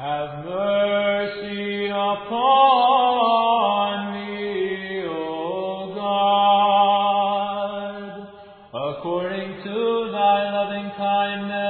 Have mercy upon me, O God, according to thy loving kindness